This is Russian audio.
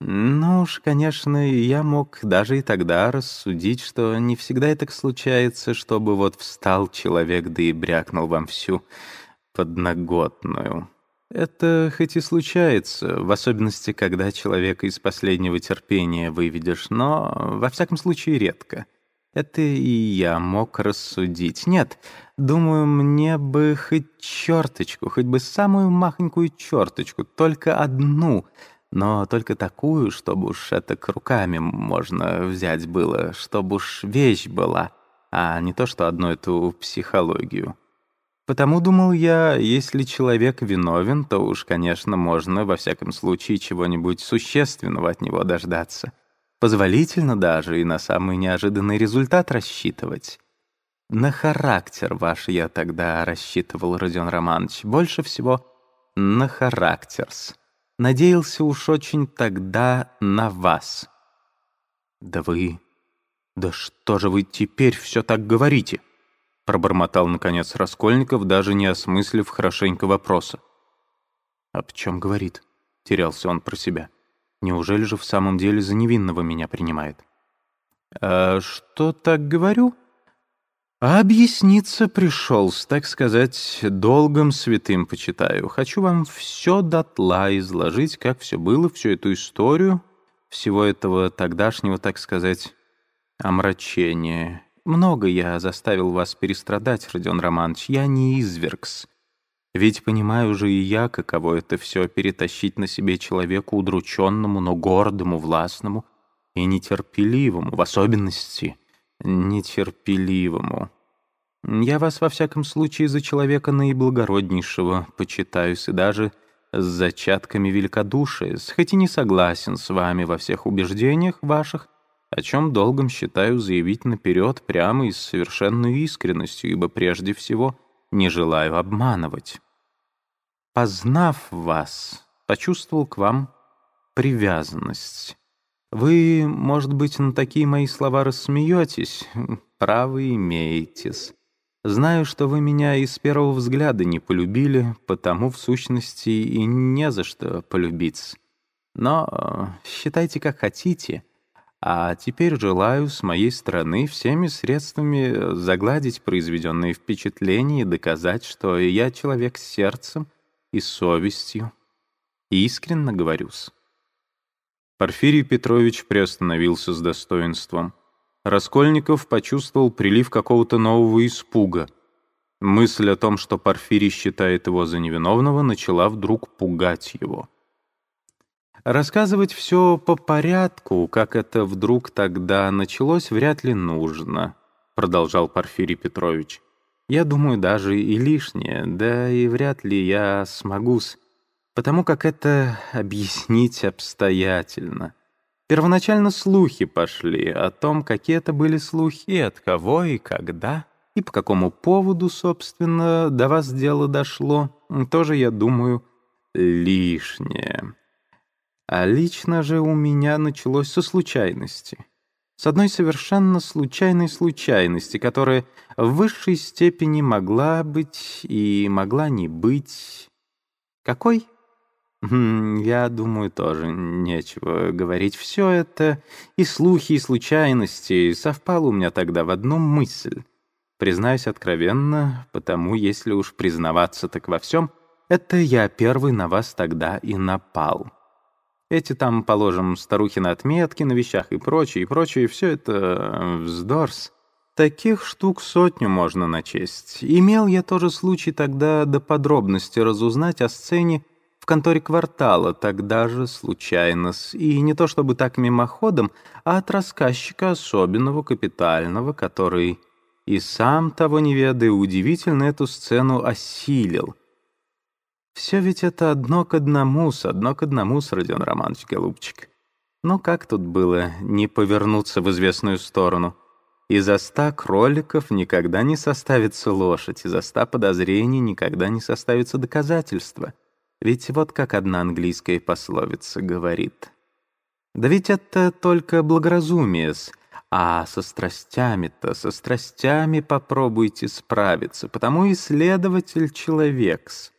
Ну уж, конечно, я мог даже и тогда рассудить, что не всегда и так случается, чтобы вот встал человек, да и брякнул вам всю подноготную. Это хоть и случается, в особенности, когда человека из последнего терпения выведешь, но, во всяком случае, редко. Это и я мог рассудить. Нет, думаю, мне бы хоть черточку, хоть бы самую махонькую черточку, только одну, но только такую, чтобы уж это к руками можно взять было, чтобы уж вещь была, а не то, что одну эту психологию. Потому, думал я, если человек виновен, то уж, конечно, можно во всяком случае чего-нибудь существенного от него дождаться. Позволительно даже и на самый неожиданный результат рассчитывать. На характер ваш я тогда рассчитывал, Родион Романович, больше всего на характерс. Надеялся уж очень тогда на вас. Да вы... Да что же вы теперь все так говорите? Пробормотал, наконец, Раскольников, даже не осмыслив хорошенько вопроса. «Об чем говорит?» — терялся он про себя. «Неужели же в самом деле за невинного меня принимает?» «А что так говорю?» «А объясниться пришел, так сказать, долгом святым почитаю. Хочу вам все дотла изложить, как все было, всю эту историю, всего этого тогдашнего, так сказать, омрачения. Много я заставил вас перестрадать, Родион Романович, я не извергс. Ведь понимаю же и я, каково это все перетащить на себе человеку удрученному, но гордому, властному и нетерпеливому, в особенности нетерпеливому. Я вас во всяком случае за человека наиблагороднейшего почитаюсь и даже с зачатками великодушия, хоть и не согласен с вами во всех убеждениях ваших, о чем долгом считаю заявить наперед прямо и с совершенной искренностью, ибо прежде всего не желаю обманывать. Познав вас, почувствовал к вам привязанность. Вы, может быть, на такие мои слова рассмеетесь, право имеетесь. Знаю, что вы меня и с первого взгляда не полюбили, потому, в сущности, и не за что полюбиться. Но э, считайте, как хотите — а теперь желаю с моей стороны всеми средствами загладить произведенные впечатления и доказать, что я человек с сердцем и совестью. Искренно говорю-с. Порфирий Петрович приостановился с достоинством. Раскольников почувствовал прилив какого-то нового испуга. Мысль о том, что Порфирий считает его за невиновного, начала вдруг пугать его. Рассказывать все по порядку, как это вдруг тогда началось, вряд ли нужно, продолжал Порфирий Петрович. Я думаю, даже и лишнее, да и вряд ли я смогу-с, потому как это объяснить обстоятельно. Первоначально слухи пошли о том, какие это были слухи, от кого и когда, и по какому поводу, собственно, до вас дело дошло. Тоже, я думаю, лишнее. А лично же у меня началось со случайности. С одной совершенно случайной случайности, которая в высшей степени могла быть и могла не быть. Какой? Я думаю, тоже нечего говорить. Все это и слухи, и случайности совпало у меня тогда в одну мысль. Признаюсь откровенно, потому если уж признаваться так во всем, это я первый на вас тогда и напал. Эти там, положим, старухины отметки на вещах и прочее, и прочее, все это вздорс. Таких штук сотню можно начесть. Имел я тоже случай тогда до подробности разузнать о сцене в конторе квартала, тогда же случайно, и не то чтобы так мимоходом, а от рассказчика особенного, капитального, который и сам того не ведая удивительно эту сцену осилил — все ведь это одно к одному, с одно к одному с Родион Романович Голубчик. Но как тут было не повернуться в известную сторону? Из-за ста кроликов никогда не составится лошадь, из-за ста подозрений никогда не составится доказательство. Ведь вот как одна английская пословица говорит. Да ведь это только благоразумие а со страстями-то, со страстями попробуйте справиться, потому и следователь человек-с.